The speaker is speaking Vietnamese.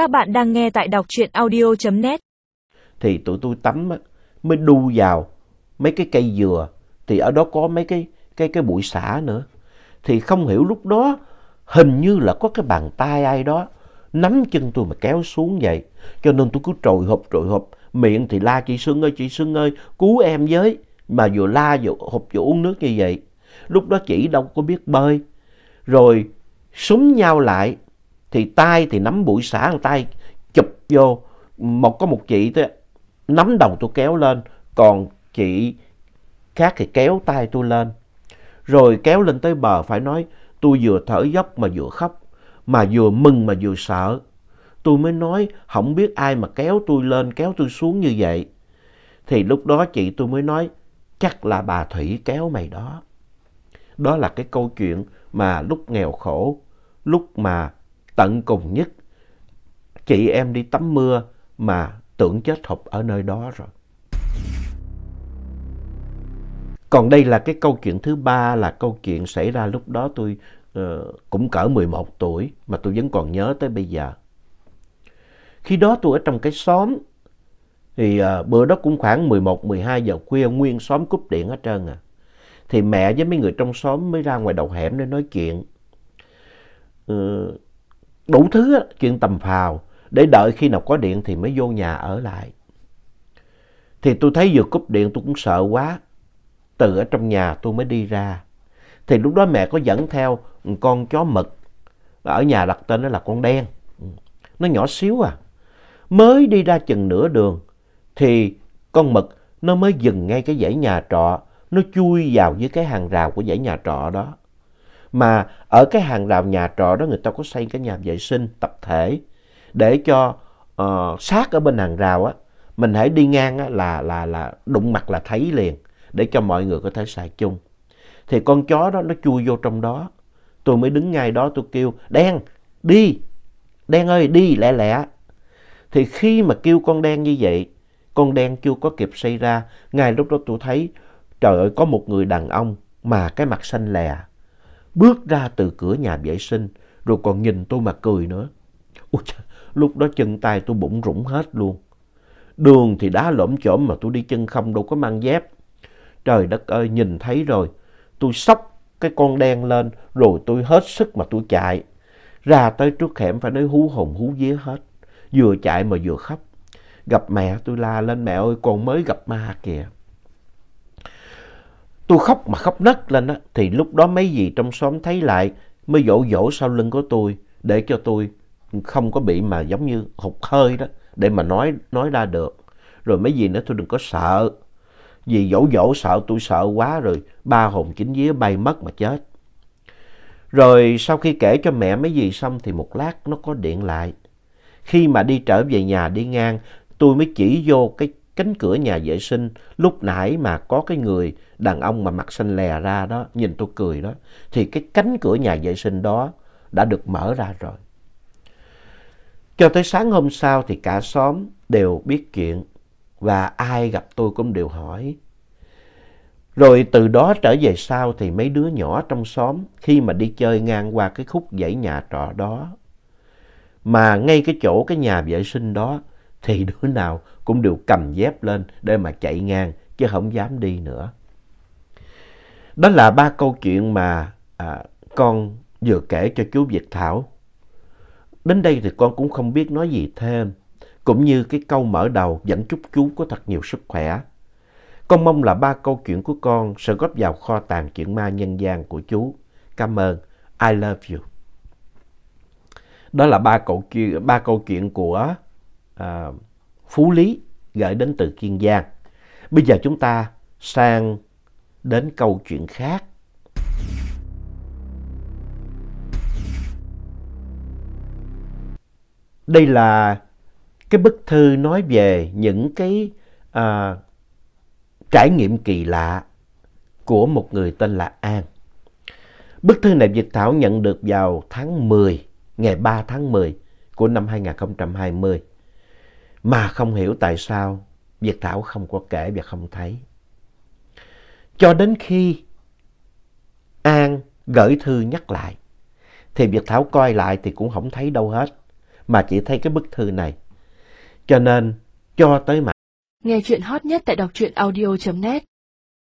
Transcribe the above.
Các bạn đang nghe tại đọc truyện audio.net. Thì tụi tôi tắm á, mới đu vào mấy cái cây dừa. Thì ở đó có mấy cái, cái, cái bụi xả nữa. Thì không hiểu lúc đó hình như là có cái bàn tay ai đó nắm chân tôi mà kéo xuống vậy. Cho nên tôi cứ trồi hộp trồi hộp. Miệng thì la chị Sương ơi chị Sương ơi cứu em với. Mà vừa la vừa hộp vừa uống nước như vậy. Lúc đó chị đâu có biết bơi. Rồi súng nhau lại thì tay thì nắm bụi xả tay, chụp vô. Một có một chị tôi nắm đầu tôi kéo lên. Còn chị khác thì kéo tay tôi lên. Rồi kéo lên tới bờ, phải nói tôi vừa thở dốc mà vừa khóc, mà vừa mừng mà vừa sợ. Tôi mới nói, không biết ai mà kéo tôi lên, kéo tôi xuống như vậy. Thì lúc đó chị tôi mới nói, chắc là bà Thủy kéo mày đó. Đó là cái câu chuyện mà lúc nghèo khổ, lúc mà tận cùng nhất. Chị em đi tắm mưa mà tưởng chết hụt ở nơi đó rồi. Còn đây là cái câu chuyện thứ ba là câu chuyện xảy ra lúc đó tôi uh, cũng cỡ 11 tuổi mà tôi vẫn còn nhớ tới bây giờ. Khi đó tôi ở trong cái xóm thì uh, bữa đó cũng khoảng 11-12 giờ khuya nguyên xóm cúp điện hết trơn à. Thì mẹ với mấy người trong xóm mới ra ngoài đầu hẻm để nói chuyện. Uh, đủ thứ chuyện tầm phào, để đợi khi nào có điện thì mới vô nhà ở lại. Thì tôi thấy vừa cúp điện tôi cũng sợ quá. Từ ở trong nhà tôi mới đi ra. Thì lúc đó mẹ có dẫn theo con chó mực. Ở nhà đặt tên nó là con đen. Ừ. Nó nhỏ xíu à. Mới đi ra chừng nửa đường, thì con mực nó mới dừng ngay cái dãy nhà trọ. Nó chui vào dưới cái hàng rào của dãy nhà trọ đó. Mà ở cái hàng rào nhà trọ đó người ta có xây cái nhà vệ sinh tập thể để cho ờ, uh, sát ở bên hàng rào á mình hãy đi ngang á, là là là đụng mặt là thấy liền để cho mọi người có thể xài chung. Thì con chó đó nó chui vô trong đó. Tôi mới đứng ngay đó tôi kêu đen đi đen ơi đi lẹ lẹ. Thì khi mà kêu con đen như vậy con đen chưa có kịp xây ra ngay lúc đó tôi thấy trời ơi có một người đàn ông mà cái mặt xanh lè bước ra từ cửa nhà vệ sinh, rồi còn nhìn tôi mà cười nữa. Ôi trời, lúc đó chân tay tôi bụng rủng hết luôn. Đường thì đá lõm chổm mà tôi đi chân không đâu có mang dép. Trời đất ơi, nhìn thấy rồi, tôi sóc cái con đen lên, rồi tôi hết sức mà tôi chạy. Ra tới trước hẻm phải nói hú hồn hú vía hết. Vừa chạy mà vừa khóc. Gặp mẹ tôi la lên mẹ ơi con mới gặp ma kìa. Tôi khóc mà khóc nấc lên á, thì lúc đó mấy dì trong xóm thấy lại mới dỗ dỗ sau lưng của tôi để cho tôi không có bị mà giống như hụt hơi đó để mà nói nói ra được. Rồi mấy dì nữa tôi đừng có sợ. Dì dỗ dỗ sợ tôi sợ quá rồi ba hồn chính vía bay mất mà chết. Rồi sau khi kể cho mẹ mấy dì xong thì một lát nó có điện lại. Khi mà đi trở về nhà đi ngang tôi mới chỉ vô cái cánh cửa nhà vệ sinh lúc nãy mà có cái người đàn ông mà mặt xanh lè ra đó, nhìn tôi cười đó, thì cái cánh cửa nhà vệ sinh đó đã được mở ra rồi. Cho tới sáng hôm sau thì cả xóm đều biết chuyện và ai gặp tôi cũng đều hỏi. Rồi từ đó trở về sau thì mấy đứa nhỏ trong xóm khi mà đi chơi ngang qua cái khúc dãy nhà trọ đó mà ngay cái chỗ cái nhà vệ sinh đó thì đứa nào cũng đều cầm dép lên để mà chạy ngang chứ không dám đi nữa. Đó là ba câu chuyện mà à, con vừa kể cho chú Việt Thảo. Đến đây thì con cũng không biết nói gì thêm. Cũng như cái câu mở đầu dẫn chúc chú có thật nhiều sức khỏe. Con mong là ba câu chuyện của con sẽ góp vào kho tàng chuyện ma nhân gian của chú. Cảm ơn. I love you. Đó là ba câu chuyện, ba câu chuyện của à, Phú Lý gửi đến từ Kiên Giang. Bây giờ chúng ta sang đến câu chuyện khác. Đây là cái bức thư nói về những cái à, trải nghiệm kỳ lạ của một người tên là An. Bức thư này Việt Thảo nhận được vào tháng 10, ngày 3 tháng 10 của năm 2020. Mà không hiểu tại sao Việt Thảo không có kể và không thấy. Cho đến khi An gửi thư nhắc lại, thì Việt Thảo coi lại thì cũng không thấy đâu hết. mà chỉ thấy cái bức thư này. Cho nên cho tới mãi. Nghe chuyện hot nhất tại đọc truyện audio.net